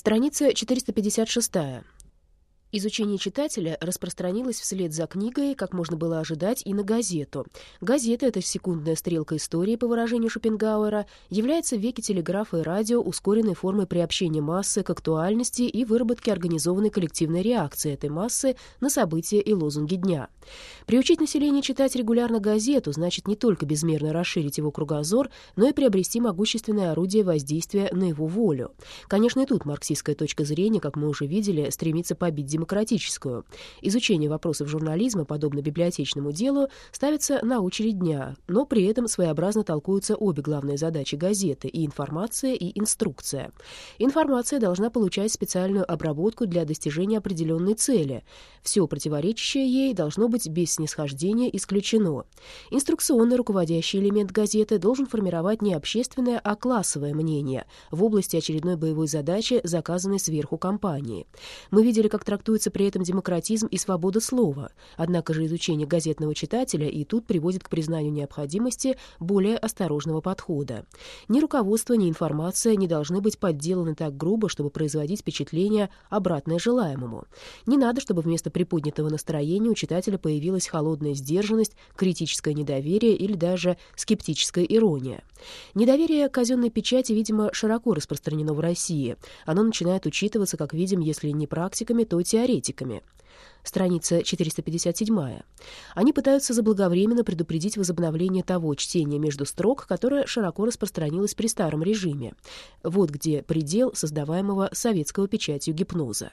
Страница 456. Изучение читателя распространилось вслед за книгой, как можно было ожидать, и на газету. Газета — это секундная стрелка истории, по выражению Шопенгауэра, является в веке телеграфа и радио ускоренной формой приобщения массы к актуальности и выработки организованной коллективной реакции этой массы на события и лозунги дня. Приучить население читать регулярно газету значит не только безмерно расширить его кругозор, но и приобрести могущественное орудие воздействия на его волю. Конечно, и тут марксистская точка зрения, как мы уже видели, стремится побить демократическую. Изучение вопросов журнализма, подобно библиотечному делу, ставится на очередь дня, но при этом своеобразно толкуются обе главные задачи газеты — и информация, и инструкция. Информация должна получать специальную обработку для достижения определенной цели. Все противоречащее ей должно быть без снисхождения исключено. Инструкционный руководящий элемент газеты должен формировать не общественное, а классовое мнение в области очередной боевой задачи, заказанной сверху компании. Мы видели, как трактуется трактуется при этом демократизм и свобода слова, однако же изучение газетного читателя и тут приводит к признанию необходимости более осторожного подхода. Ни руководство, ни информация не должны быть подделаны так грубо, чтобы производить впечатление обратное желаемому. Не надо, чтобы вместо приподнятого настроения у читателя появилась холодная сдержанность, критическое недоверие или даже скептическая ирония. Недоверие казенной печати, видимо, широко распространено в России. Оно начинает учитываться, как видим, если не практиками, то теоретиками теоретиками. Страница 457. Они пытаются заблаговременно предупредить возобновление того чтения между строк, которое широко распространилось при старом режиме. Вот где предел создаваемого советского печатью гипноза.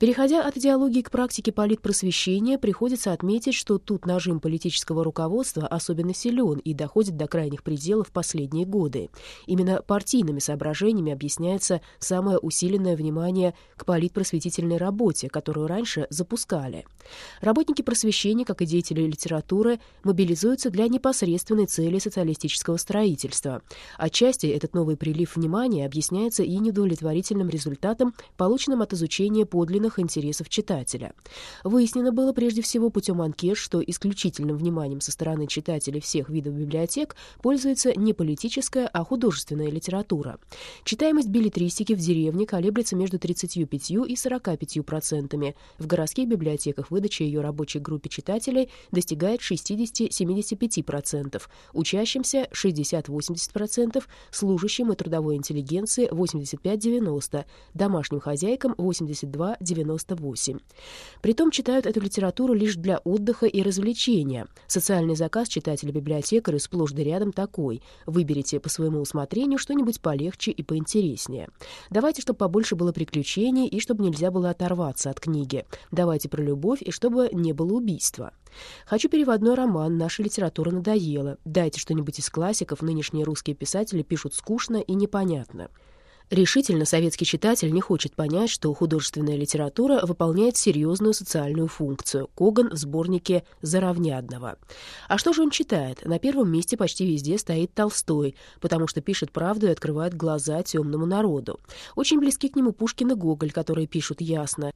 Переходя от идеологии к практике политпросвещения, приходится отметить, что тут нажим политического руководства особенно силен и доходит до крайних пределов последние годы. Именно партийными соображениями объясняется самое усиленное внимание к политпросветительной работе, которую раньше запускали. Работники просвещения, как и деятели литературы, мобилизуются для непосредственной цели социалистического строительства. Отчасти этот новый прилив внимания объясняется и недовлетворительным результатом, полученным от изучения подлинных главных интересов читателя. Выяснено было прежде всего путем анкет, что исключительным вниманием со стороны читателей всех видов библиотек пользуется не политическая, а художественная литература. Читаемость билетристики в деревне колеблется между 35 и 45 процентами. В городских библиотеках выдача ее рабочей группе читателей достигает 60-75 процентов, учащимся 60-80 процентов, служащим и трудовой интеллигенции 85-90, домашним хозяйкам 82-90 98. Притом читают эту литературу лишь для отдыха и развлечения. Социальный заказ читателя-библиотекаря сплошь да рядом такой. Выберите по своему усмотрению что-нибудь полегче и поинтереснее. Давайте, чтобы побольше было приключений и чтобы нельзя было оторваться от книги. Давайте про любовь и чтобы не было убийства. Хочу переводной роман, наша литература надоела. Дайте что-нибудь из классиков, нынешние русские писатели пишут скучно и непонятно. Решительно советский читатель не хочет понять, что художественная литература выполняет серьезную социальную функцию. Коган в сборнике «Заровнядного». А что же он читает? На первом месте почти везде стоит Толстой, потому что пишет правду и открывает глаза темному народу. Очень близки к нему Пушкин и Гоголь, которые пишут ясно.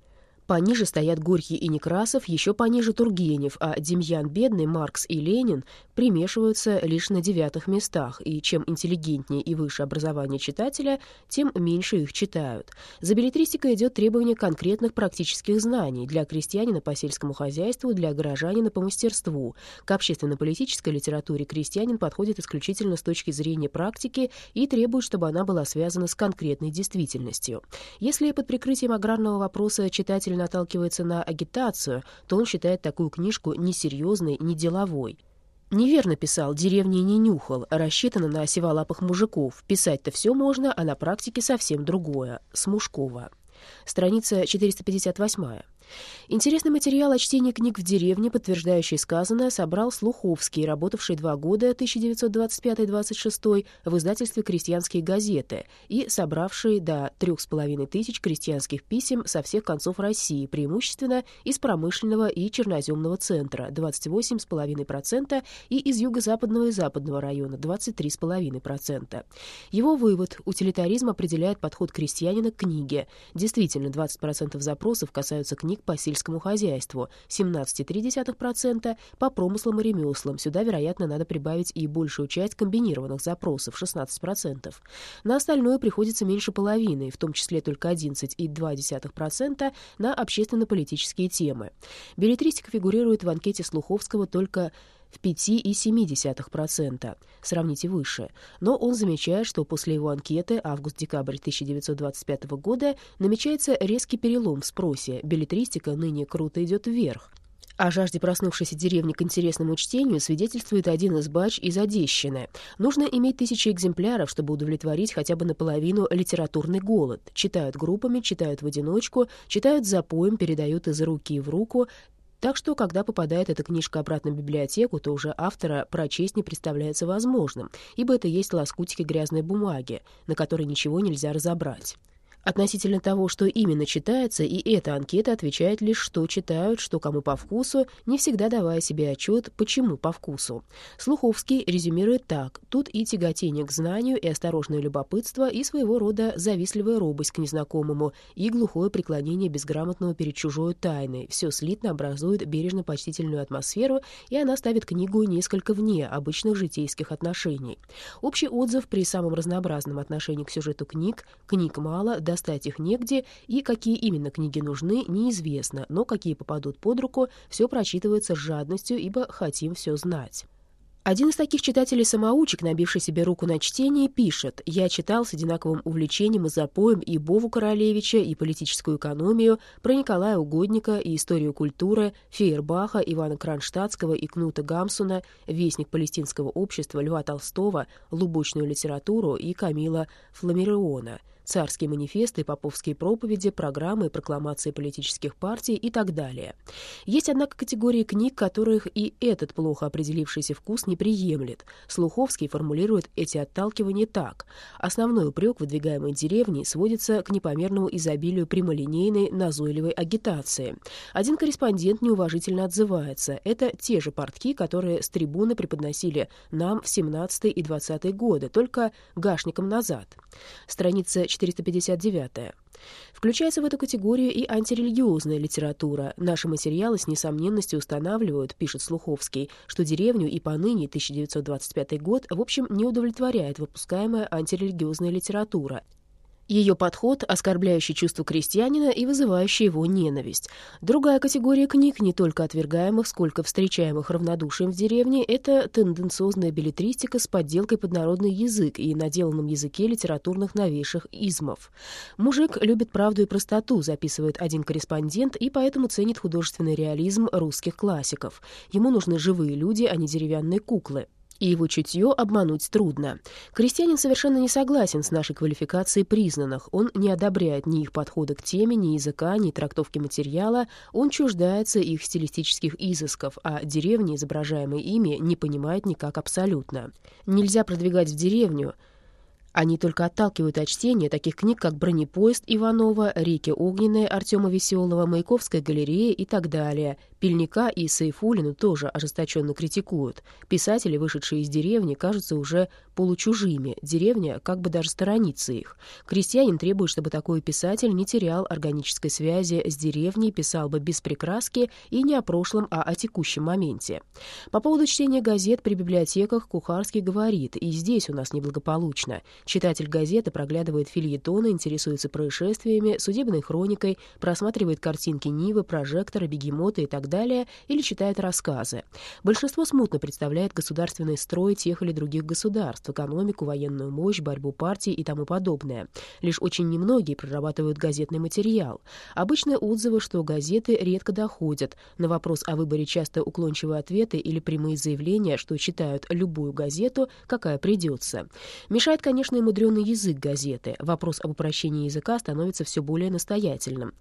Пониже стоят Горький и Некрасов, еще пониже Тургенев, а Демьян Бедный, Маркс и Ленин примешиваются лишь на девятых местах, и чем интеллигентнее и выше образование читателя, тем меньше их читают. За билетристикой идет требование конкретных практических знаний для крестьянина по сельскому хозяйству, для горожанина по мастерству. К общественно-политической литературе крестьянин подходит исключительно с точки зрения практики и требует, чтобы она была связана с конкретной действительностью. Если под прикрытием аграрного вопроса читатель читатель наталкивается на агитацию, то он считает такую книжку несерьезной, не деловой. Неверно писал, деревни не нюхал, рассчитано на осевалапых мужиков. Писать-то все можно, а на практике совсем другое. Смушкова. Страница 458. Интересный материал о чтении книг в деревне, подтверждающий сказанное, собрал Слуховский, работавший два года 1925-26 в издательстве «Крестьянские газеты» и собравший до трех с половиной тысяч крестьянских писем со всех концов России, преимущественно из промышленного и черноземного центра 28,5% и из юго-западного и западного района 23,5%. Его вывод – утилитаризм определяет подход крестьянина к книге. Действительно, 20% запросов касаются книг, книг по сельскому хозяйству, 17,3%, по промыслам и ремеслам. Сюда, вероятно, надо прибавить и большую часть комбинированных запросов, 16%. На остальное приходится меньше половины, в том числе только 11,2% на общественно-политические темы. Билетристика фигурирует в анкете Слуховского только в 5,7%. Сравните выше. Но он замечает, что после его анкеты август-декабрь 1925 года намечается резкий перелом в спросе. Билетристика ныне круто идет вверх. О жажде проснувшейся деревни к интересному чтению свидетельствует один из бач из Одещины. Нужно иметь тысячи экземпляров, чтобы удовлетворить хотя бы наполовину литературный голод. Читают группами, читают в одиночку, читают запоем, передают из руки в руку, так что, когда попадает эта книжка обратно в библиотеку, то уже автора прочесть не представляется возможным, ибо это есть лоскутики грязной бумаги, на которой ничего нельзя разобрать. Относительно того, что именно читается, и эта анкета отвечает лишь, что читают, что кому по вкусу, не всегда давая себе отчет, почему по вкусу. Слуховский резюмирует так. Тут и тяготение к знанию, и осторожное любопытство, и своего рода завистливая робость к незнакомому, и глухое преклонение безграмотного перед чужой тайной. Все слитно образует бережно-почтительную атмосферу, и она ставит книгу несколько вне обычных житейских отношений. Общий отзыв при самом разнообразном отношении к сюжету книг, книг мало, да достать их негде, и какие именно книги нужны, неизвестно, но какие попадут под руку, все прочитывается с жадностью, ибо хотим все знать. Один из таких читателей-самоучек, набивший себе руку на чтение, пишет «Я читал с одинаковым увлечением и запоем и Бову Королевича, и политическую экономию, про Николая Угодника и историю культуры, Фейербаха, Ивана Кронштадтского и Кнута Гамсуна, Вестник палестинского общества Льва Толстого, Лубочную литературу и Камила Фламериона» царские манифесты, поповские проповеди, программы, прокламации политических партий и так далее. Есть, однако, категории книг, которых и этот плохо определившийся вкус не приемлет. Слуховский формулирует эти отталкивания так. Основной упрек выдвигаемой деревни сводится к непомерному изобилию прямолинейной назойливой агитации. Один корреспондент неуважительно отзывается. Это те же портки, которые с трибуны преподносили нам в 17 и 20 годы, только гашником назад. Страница 459. Включается в эту категорию и антирелигиозная литература. Наши материалы с несомненностью устанавливают, пишет Слуховский, что деревню и поныне 1925 год в общем не удовлетворяет выпускаемая антирелигиозная литература. Ее подход, оскорбляющий чувство крестьянина и вызывающий его ненависть. Другая категория книг, не только отвергаемых, сколько встречаемых равнодушием в деревне, это тенденциозная билетристика с подделкой под народный язык и наделанном языке литературных новейших измов. «Мужик любит правду и простоту», записывает один корреспондент, и поэтому ценит художественный реализм русских классиков. Ему нужны живые люди, а не деревянные куклы и его чутье обмануть трудно. Крестьянин совершенно не согласен с нашей квалификацией признанных. Он не одобряет ни их подхода к теме, ни языка, ни трактовки материала. Он чуждается их стилистических изысков, а деревни, изображаемые ими, не понимает никак абсолютно. Нельзя продвигать в деревню они только отталкивают от чтения таких книг, как «Бронепоезд» Иванова, «Реки огненные» Артема Веселого, «Маяковская галерея» и так далее. Пельника и Сейфулину тоже ожесточенно критикуют. Писатели, вышедшие из деревни, кажутся уже получужими. Деревня как бы даже сторонится их. Крестьянин требует, чтобы такой писатель не терял органической связи с деревней, писал бы без прикраски и не о прошлом, а о текущем моменте. По поводу чтения газет при библиотеках Кухарский говорит, и здесь у нас неблагополучно. Читатель газеты проглядывает фильетоны, интересуется происшествиями, судебной хроникой, просматривает картинки Нивы, прожектора, бегемота и так далее далее, или читает рассказы. Большинство смутно представляет государственный строй тех или других государств, экономику, военную мощь, борьбу партий и тому подобное. Лишь очень немногие прорабатывают газетный материал. Обычные отзывы, что газеты редко доходят. На вопрос о выборе часто уклончивые ответы или прямые заявления, что читают любую газету, какая придется. Мешает, конечно, и мудренный язык газеты. Вопрос об упрощении языка становится все более настоятельным.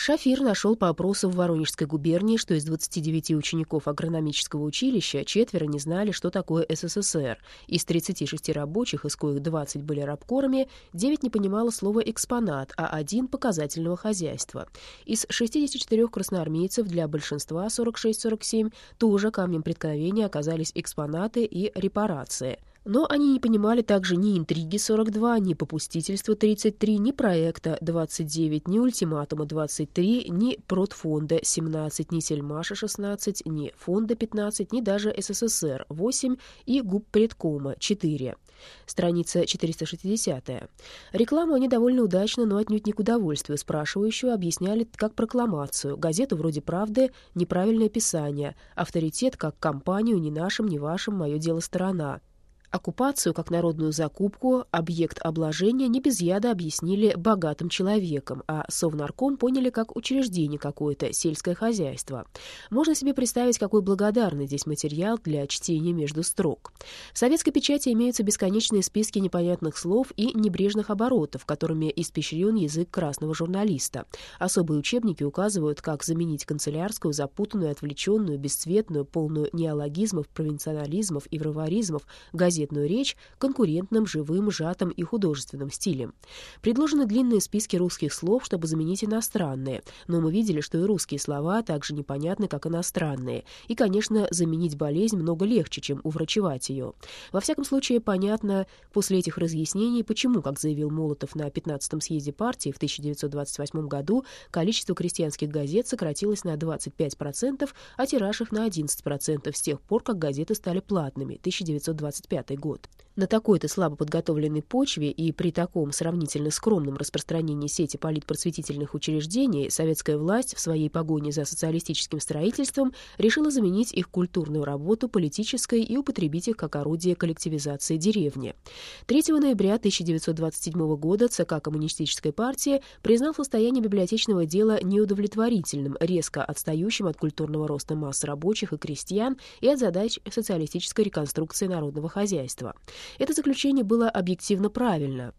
Шафир нашел по опросу в Воронежской губернии, что из 29 учеников агрономического училища четверо не знали, что такое СССР. Из 36 рабочих, из коих 20 были рабкорами, 9 не понимало слова «экспонат», а один — показательного хозяйства. Из 64 красноармейцев для большинства, 46-47, тоже камнем преткновения оказались экспонаты и репарации — Но они не понимали также ни интриги 42, ни попустительства 33, ни проекта 29, ни ультиматума 23, ни протфонда 17, ни сельмаша 16, ни фонда 15, ни даже СССР 8 и губ предкома 4. Страница 460. Рекламу они довольно удачно, но отнюдь не к удовольствию спрашивающую объясняли как прокламацию, газету вроде «Правды», неправильное писание, авторитет как компанию «Ни нашим, ни вашим, мое дело сторона». Оккупацию как народную закупку, объект обложения не без яда объяснили богатым человеком, а Совнарком поняли как учреждение какое-то, сельское хозяйство. Можно себе представить, какой благодарный здесь материал для чтения между строк. В советской печати имеются бесконечные списки непонятных слов и небрежных оборотов, которыми испещрен язык красного журналиста. Особые учебники указывают, как заменить канцелярскую, запутанную, отвлеченную, бесцветную, полную неологизмов, провинционализмов и варваризмов газету газетную речь конкурентным, живым, сжатым и художественным стилем. Предложены длинные списки русских слов, чтобы заменить иностранные, но мы видели, что и русские слова также непонятны, как иностранные. И, конечно, заменить болезнь много легче, чем уврачевать ее. Во всяком случае, понятно после этих разъяснений, почему, как заявил Молотов на 15-м съезде партии в 1928 году, количество крестьянских газет сократилось на 25%, а тираж их на 11% с тех пор, как газеты стали платными, 1925 год. На такой-то слабо подготовленной почве и при таком сравнительно скромном распространении сети политпросветительных учреждений советская власть в своей погоне за социалистическим строительством решила заменить их культурную работу политической и употребить их как орудие коллективизации деревни. 3 ноября 1927 года ЦК Коммунистической партии признал состояние библиотечного дела неудовлетворительным, резко отстающим от культурного роста масс рабочих и крестьян и от задач социалистической реконструкции народного хозяйства. Это заключение было объективно правильно.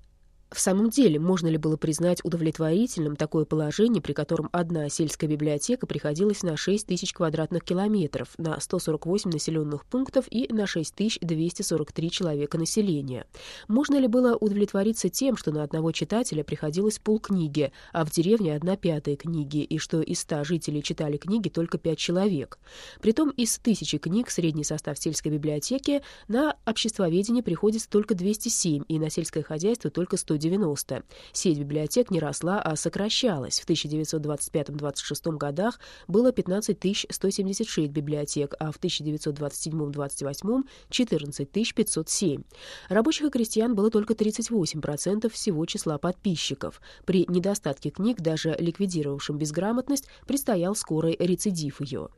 В самом деле, можно ли было признать удовлетворительным такое положение, при котором одна сельская библиотека приходилась на 6 тысяч квадратных километров, на 148 населенных пунктов и на 6243 человека населения? Можно ли было удовлетвориться тем, что на одного читателя приходилось полкниги, а в деревне одна пятая книги, и что из 100 жителей читали книги только 5 человек? Притом из тысячи книг средний состав сельской библиотеки на обществоведение приходится только 207, и на сельское хозяйство только 100 1990. Сеть библиотек не росла, а сокращалась. В 1925-26 годах было 15 176 библиотек, а в 1927-28 — 14 507. Рабочих и крестьян было только 38% всего числа подписчиков. При недостатке книг, даже ликвидировавшим безграмотность, предстоял скорый рецидив ее.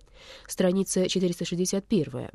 Страница 461.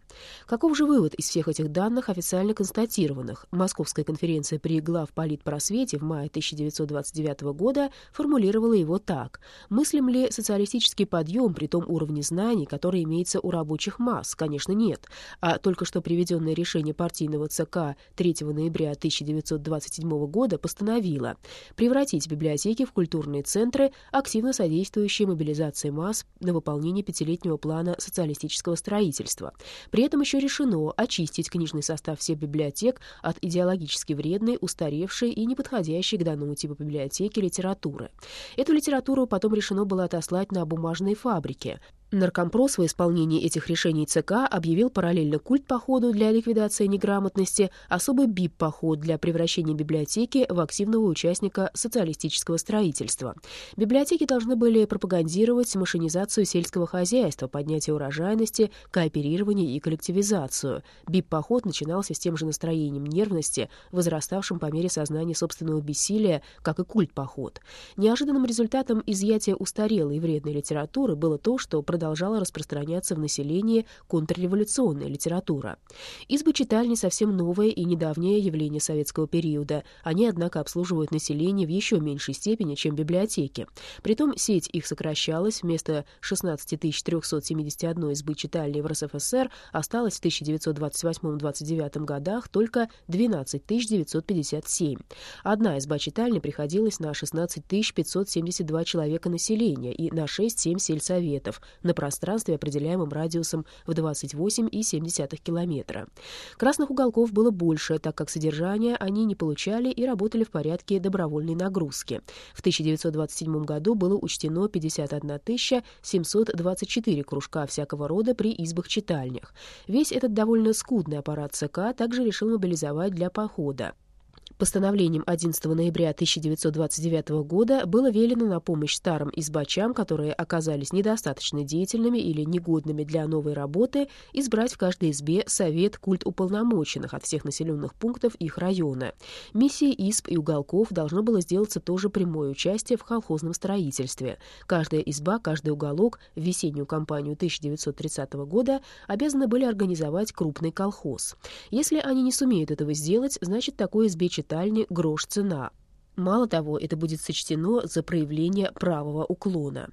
Каков же вывод из всех этих данных, официально констатированных? Московская конференция при главполитпросвете в мае 1929 года формулировала его так. Мыслим ли социалистический подъем при том уровне знаний, который имеется у рабочих масс? Конечно, нет. А только что приведенное решение партийного ЦК 3 ноября 1927 года постановило превратить библиотеки в культурные центры, активно содействующие мобилизации масс на выполнение пятилетнего плана плана социалистического строительства. При этом еще решено очистить книжный состав всех библиотек от идеологически вредной, устаревшей и неподходящей к данному типу библиотеки литературы. Эту литературу потом решено было отослать на бумажные фабрики. Наркомпрос в исполнении этих решений ЦК объявил параллельно культ-походу для ликвидации неграмотности, особый БИП-поход для превращения библиотеки в активного участника социалистического строительства. Библиотеки должны были пропагандировать машинизацию сельского хозяйства, поднятие урожайности, кооперирование и коллективизацию. БИП-поход начинался с тем же настроением нервности, возраставшим по мере сознания собственного бессилия, как и культ-поход. Неожиданным результатом изъятия устарелой и вредной литературы было то, что продолжала распространяться в населении контрреволюционная литература. Избы читальни совсем новое и недавнее явление советского периода. Они, однако, обслуживают население в еще меньшей степени, чем библиотеки. Притом сеть их сокращалась. Вместо 16 371 избы читальни в РСФСР осталось в 1928-29 годах только 12 957. Одна изба читальни приходилась на 16 572 человека населения и на 6-7 сельсоветов, на пространстве, определяемом радиусом в 28,7 километра. Красных уголков было больше, так как содержание они не получали и работали в порядке добровольной нагрузки. В 1927 году было учтено 51 724 кружка всякого рода при избах-читальнях. Весь этот довольно скудный аппарат ЦК также решил мобилизовать для похода. Постановлением 11 ноября 1929 года было велено на помощь старым избачам, которые оказались недостаточно деятельными или негодными для новой работы, избрать в каждой избе совет культ уполномоченных от всех населенных пунктов их района. Миссией изб и уголков должно было сделаться тоже прямое участие в колхозном строительстве. Каждая изба, каждый уголок в весеннюю кампанию 1930 года обязаны были организовать крупный колхоз. Если они не сумеют этого сделать, значит, такой избе читальни грош цена. Мало того, это будет сочтено за проявление правого уклона.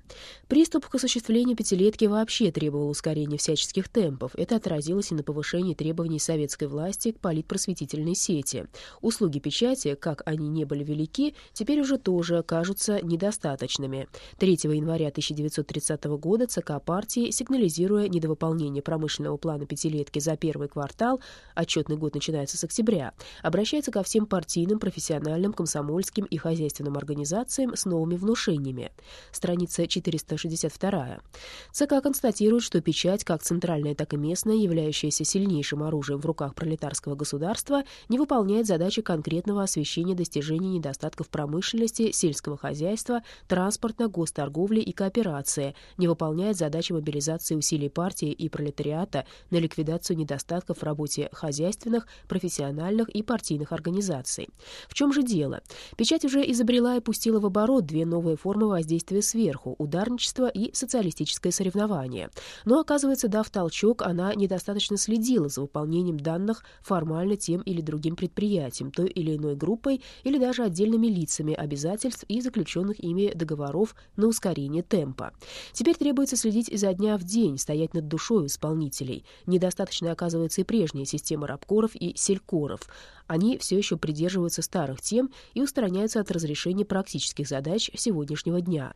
Приступ к осуществлению пятилетки вообще требовал ускорения всяческих темпов. Это отразилось и на повышении требований советской власти к политпросветительной сети. Услуги печати, как они не были велики, теперь уже тоже кажутся недостаточными. 3 января 1930 года ЦК партии, сигнализируя недовыполнение промышленного плана пятилетки за первый квартал, отчетный год начинается с октября, обращается ко всем партийным, профессиональным, комсомольским, коммерческим и хозяйственным организациям с новыми внушениями. Страница 462. ЦК констатирует, что печать, как центральная, так и местная, являющаяся сильнейшим оружием в руках пролетарского государства, не выполняет задачи конкретного освещения достижений недостатков промышленности, сельского хозяйства, транспорта, госторговли и кооперации, не выполняет задачи мобилизации усилий партии и пролетариата на ликвидацию недостатков в работе хозяйственных, профессиональных и партийных организаций. В чем же дело? Печать уже изобрела и пустила в оборот две новые формы воздействия сверху — ударничество и социалистическое соревнование. Но, оказывается, дав толчок, она недостаточно следила за выполнением данных формально тем или другим предприятием, той или иной группой или даже отдельными лицами обязательств и заключенных ими договоров на ускорение темпа. Теперь требуется следить изо дня в день, стоять над душой исполнителей. Недостаточно оказывается и прежняя система рабкоров и селькоров. Они все еще придерживаются старых тем и устраняются от разрешения практических задач сегодняшнего дня.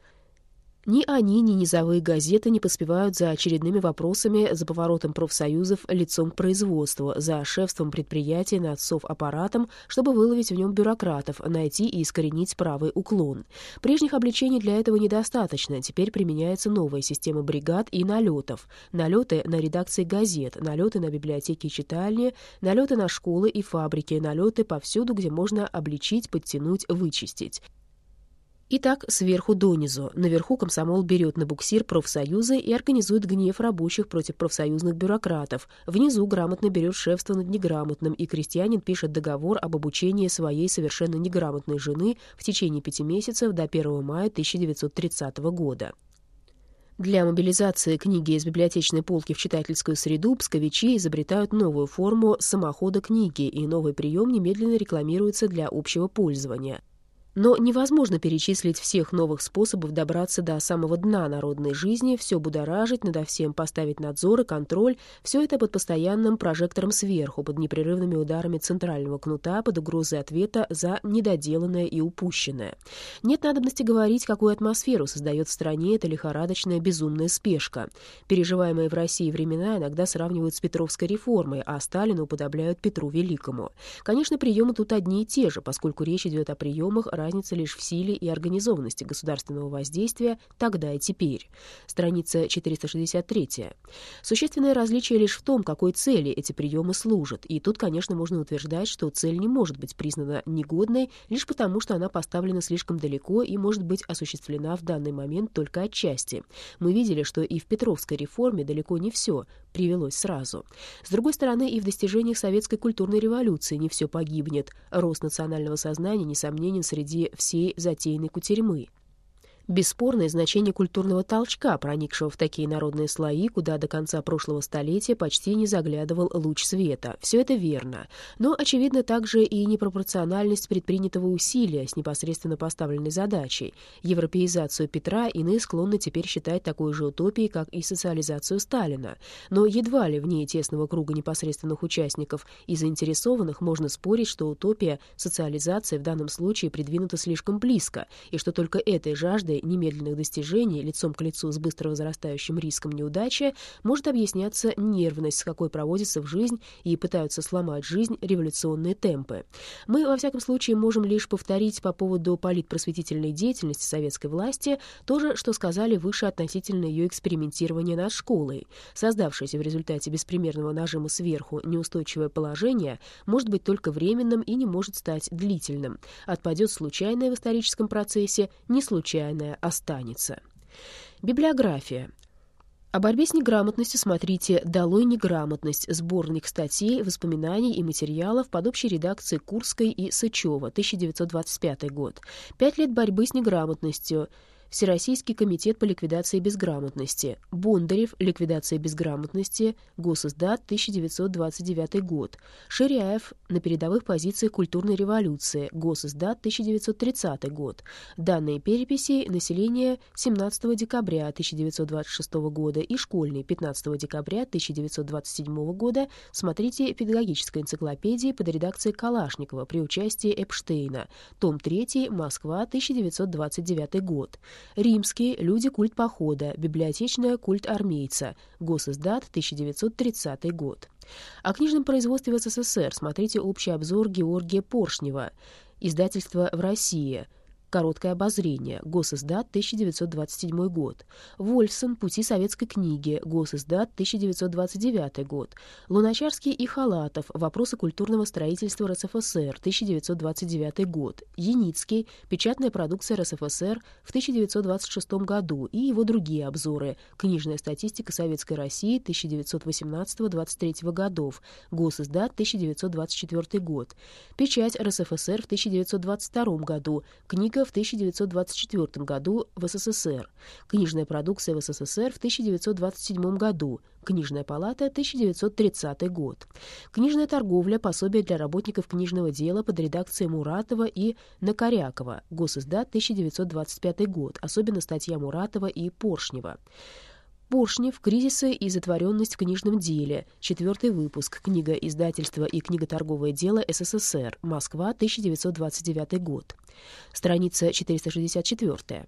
Ни они, ни низовые газеты не поспевают за очередными вопросами, за поворотом профсоюзов лицом к производству, за шефством предприятия над аппаратом, чтобы выловить в нем бюрократов, найти и искоренить правый уклон. Прежних обличений для этого недостаточно. Теперь применяется новая система бригад и налетов. Налеты на редакции газет, налеты на библиотеки и читальни, налеты на школы и фабрики, налеты повсюду, где можно обличить, подтянуть, вычистить. Итак, сверху донизу. Наверху комсомол берет на буксир профсоюзы и организует гнев рабочих против профсоюзных бюрократов. Внизу грамотно берет шефство над неграмотным, и крестьянин пишет договор об обучении своей совершенно неграмотной жены в течение пяти месяцев до 1 мая 1930 года. Для мобилизации книги из библиотечной полки в читательскую среду псковичи изобретают новую форму самохода книги, и новый прием немедленно рекламируется для общего пользования. Но невозможно перечислить всех новых способов добраться до самого дна народной жизни, все будоражить, надо всем поставить надзор и контроль, все это под постоянным прожектором сверху, под непрерывными ударами центрального кнута, под угрозой ответа за недоделанное и упущенное. Нет надобности говорить, какую атмосферу создает в стране эта лихорадочная безумная спешка. Переживаемые в России времена иногда сравнивают с Петровской реформой, а Сталина уподобляют Петру Великому. Конечно, приемы тут одни и те же, поскольку речь идет о приемах разница лишь в силе и организованности государственного воздействия тогда и теперь. Страница 463. Существенное различие лишь в том, какой цели эти приемы служат. И тут, конечно, можно утверждать, что цель не может быть признана негодной лишь потому, что она поставлена слишком далеко и может быть осуществлена в данный момент только отчасти. Мы видели, что и в Петровской реформе далеко не все привелось сразу. С другой стороны, и в достижениях советской культурной революции не все погибнет. Рост национального сознания, несомненен, среди всей затеянной кутерьмы бесспорное значение культурного толчка, проникшего в такие народные слои, куда до конца прошлого столетия почти не заглядывал луч света. Все это верно. Но, очевидно, также и непропорциональность предпринятого усилия с непосредственно поставленной задачей. Европеизацию Петра иные склонны теперь считать такой же утопией, как и социализацию Сталина. Но едва ли в ней тесного круга непосредственных участников и заинтересованных можно спорить, что утопия социализации в данном случае придвинута слишком близко, и что только этой жаждой жаждой немедленных достижений лицом к лицу с быстро возрастающим риском неудачи может объясняться нервность, с какой проводится в жизнь и пытаются сломать жизнь революционные темпы. Мы, во всяком случае, можем лишь повторить по поводу политпросветительной деятельности советской власти то же, что сказали выше относительно ее экспериментирования над школой. Создавшееся в результате беспримерного нажима сверху неустойчивое положение может быть только временным и не может стать длительным. Отпадет случайное в историческом процессе, не случайное останется. Библиография. О борьбе с неграмотностью смотрите «Долой неграмотность. Сборник статей, воспоминаний и материалов под общей редакцией Курской и Сычева, 1925 год. Пять лет борьбы с неграмотностью. Всероссийский комитет по ликвидации безграмотности, Бондарев, ликвидация безграмотности, Госиздат, 1929 год, Ширяев, на передовых позициях культурной революции, Госиздат, 1930 год. Данные переписи. Населения 17 декабря 1926 года и школьные 15 декабря 1927 года. Смотрите «Педагогическая энциклопедия» под редакцией Калашникова при участии Эпштейна, том 3, Москва, 1929 год. Римский, люди культ похода, библиотечная культ армейца, Госиздат, 1930 год. О книжном производстве в СССР смотрите общий обзор Георгия Поршнева. Издательство в России. Короткое обозрение. Госиздат, 1927 год. Вольфсон. Пути советской книги. Госиздат, 1929 год. Луначарский и Халатов. Вопросы культурного строительства РСФСР, 1929 год. Яницкий. Печатная продукция РСФСР в 1926 году и его другие обзоры. Книжная статистика Советской России 1918-23 годов. Госиздат, 1924 год. Печать РСФСР в 1922 году. Книга в 1924 году в СССР, книжная продукция в СССР в 1927 году, Книжная палата, 1930 год. Книжная торговля, пособие для работников книжного дела под редакцией Муратова и Накорякова, Госиздат, 1925 год, особенно статья Муратова и Поршнева. Поршнев «Кризисы и затворенность в книжном деле». Четвертый выпуск. Книга издательства и книга-торговое дело СССР. Москва, 1929 год. Страница 464.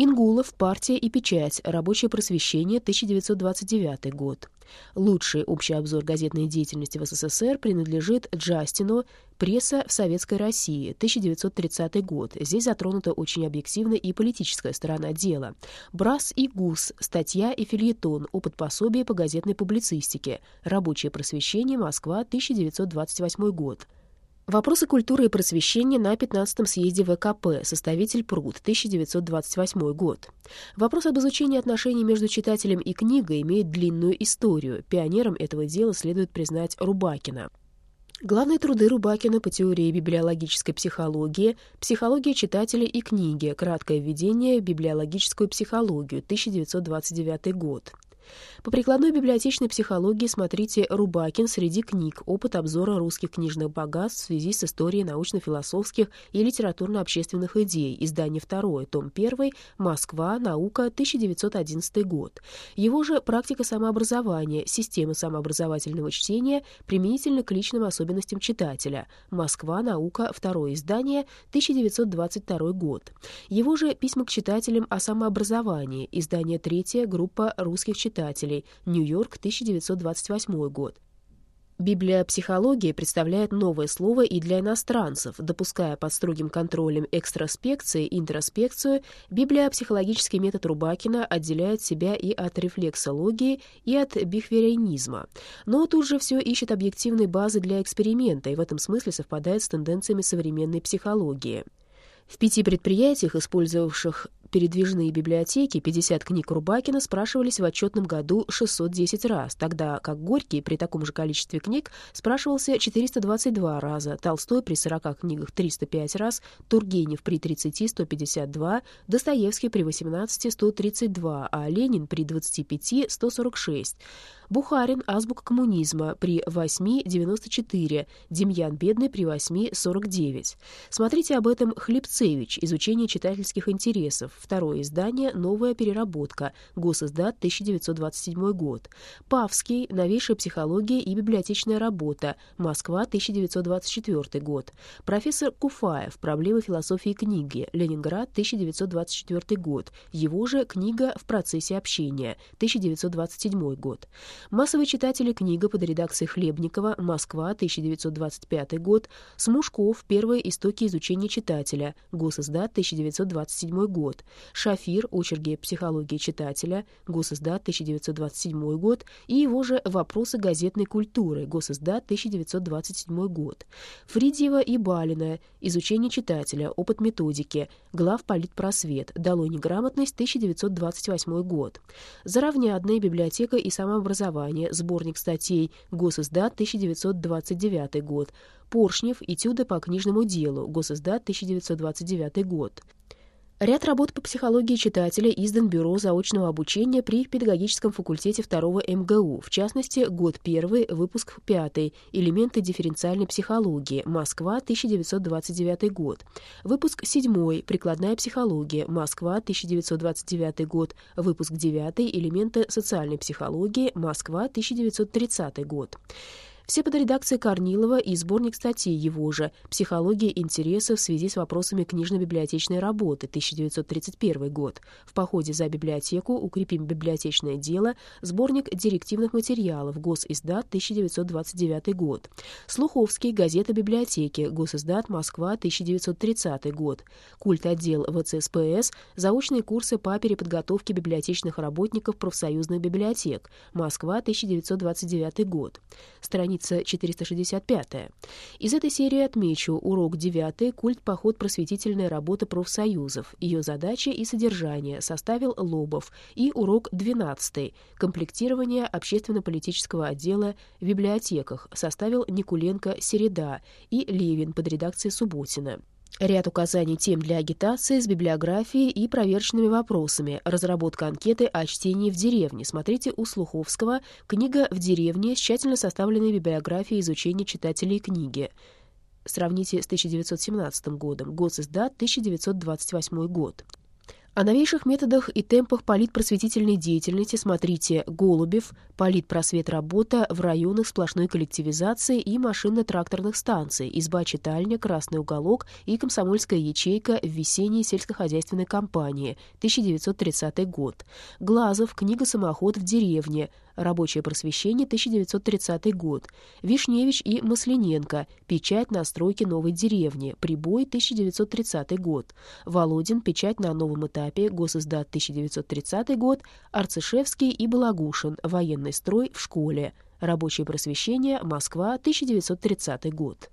Ингулов, партия и печать, рабочее просвещение, 1929 год. Лучший общий обзор газетной деятельности в СССР принадлежит Джастину «Пресса в Советской России», 1930 год. Здесь затронута очень объективная и политическая сторона дела. Брас и Гус, статья и фильетон, опыт пособия по газетной публицистике. Рабочее просвещение, Москва, 1928 год. Вопросы культуры и просвещения на 15-м съезде ВКП. Составитель Пруд, 1928 год. Вопрос об изучении отношений между читателем и книгой имеет длинную историю. Пионером этого дела следует признать Рубакина. Главные труды Рубакина по теории библиологической психологии, психология читателя и книги, краткое введение в библиологическую психологию, 1929 год. По прикладной библиотечной психологии смотрите «Рубакин. Среди книг. Опыт обзора русских книжных богатств в связи с историей научно-философских и литературно-общественных идей». Издание второе, том 1, Москва, наука, 1911 год. Его же «Практика самообразования. Система самообразовательного чтения применительно к личным особенностям читателя». Москва, наука, второе издание, 1922 год. Его же «Письма к читателям о самообразовании». Издание третье, группа русских читателей читателей. Нью-Йорк, 1928 год. Библиопсихология представляет новое слово и для иностранцев, допуская под строгим контролем экстроспекции и интроспекцию, библиопсихологический метод Рубакина отделяет себя и от рефлексологии, и от бихверианизма. Но тут же все ищет объективной базы для эксперимента и в этом смысле совпадает с тенденциями современной психологии. В пяти предприятиях, использовавших передвижные библиотеки 50 книг Рубакина спрашивались в отчетном году 610 раз, тогда как Горький при таком же количестве книг спрашивался 422 раза, Толстой при 40 книгах 305 раз, Тургенев при 30 152, Достоевский при 18 132, а Ленин при 25 146. Бухарин «Азбука коммунизма» при 8,94, Демьян Бедный при 8,49. Смотрите об этом Хлебцевич «Изучение читательских интересов», второе издание «Новая переработка», Госиздат, 1927 год. Павский, «Новейшая психология и библиотечная работа», Москва, 1924 год. Профессор Куфаев, «Проблемы философии книги», Ленинград, 1924 год. Его же «Книга в процессе общения», 1927 год. Массовые читатели книга под редакцией Хлебникова, Москва, 1925 год. Смушков, «Первые истоки изучения читателя», Госиздат, 1927 год. Шафир, очерки психологии читателя, Госиздат, 1927 год. И его же «Вопросы газетной культуры», Госиздат, 1927 год. Фридьева и Балина, изучение читателя, опыт методики, глав политпросвет, долой неграмотность, 1928 год. Заровнядная библиотека и самообразование, сборник статей, Госиздат, 1929 год. Поршнев, этюды по книжному делу, Госиздат, 1929 год. Ряд работ по психологии читателя издан Бюро заочного обучения при педагогическом факультете 2 МГУ, в частности, год 1, выпуск 5, элементы дифференциальной психологии, Москва, 1929 год, выпуск 7, прикладная психология, Москва, 1929 год, выпуск 9, элементы социальной психологии, Москва, 1930 год. Все под редакцией Корнилова и сборник статей его же «Психология интереса в связи с вопросами книжно-библиотечной работы», 1931 год. В походе за библиотеку «Укрепим библиотечное дело», сборник директивных материалов, Госиздат, 1929 год. Слуховский, газета библиотеки, Госиздат, Москва, 1930 год. Культ. Отдел. ВЦСПС, заочные курсы по переподготовке библиотечных работников профсоюзных библиотек, Москва, 1929 год. Страница страница 465. Из этой серии отмечу урок 9 «Культ, поход, просветительная работа профсоюзов». Ее задачи и содержание составил Лобов. И урок 12 «Комплектирование общественно-политического отдела в библиотеках» составил Никуленко Середа и Левин под редакцией Субботина. Ряд указаний тем для агитации с библиографией и проверочными вопросами. Разработка анкеты о чтении в деревне. Смотрите у Слуховского «Книга в деревне» с тщательно составленной библиографией изучения читателей книги. Сравните с 1917 годом. Госиздат, 1928 год. О новейших методах и темпах политпросветительной деятельности смотрите «Голубев. Политпросвет работа в районах сплошной коллективизации и машинно-тракторных станций. Изба-читальня, Красный уголок и Комсомольская ячейка в весенней сельскохозяйственной кампании. 1930 год». Глазов. Книга «Самоход в деревне». Рабочее просвещение, 1930 год. Вишневич и Маслененко. Печать на стройке новой деревни. Прибой, 1930 год. Володин. Печать на новом этапе. Госиздат, 1930 год. Арцишевский и Балагушин. Военный строй в школе. Рабочее просвещение. Москва, 1930 год.